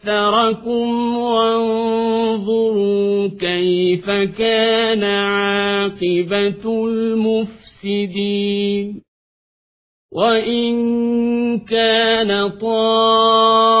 فكثركم وانظروا كيف كان عاقبة المفسدين وإن كان طائفة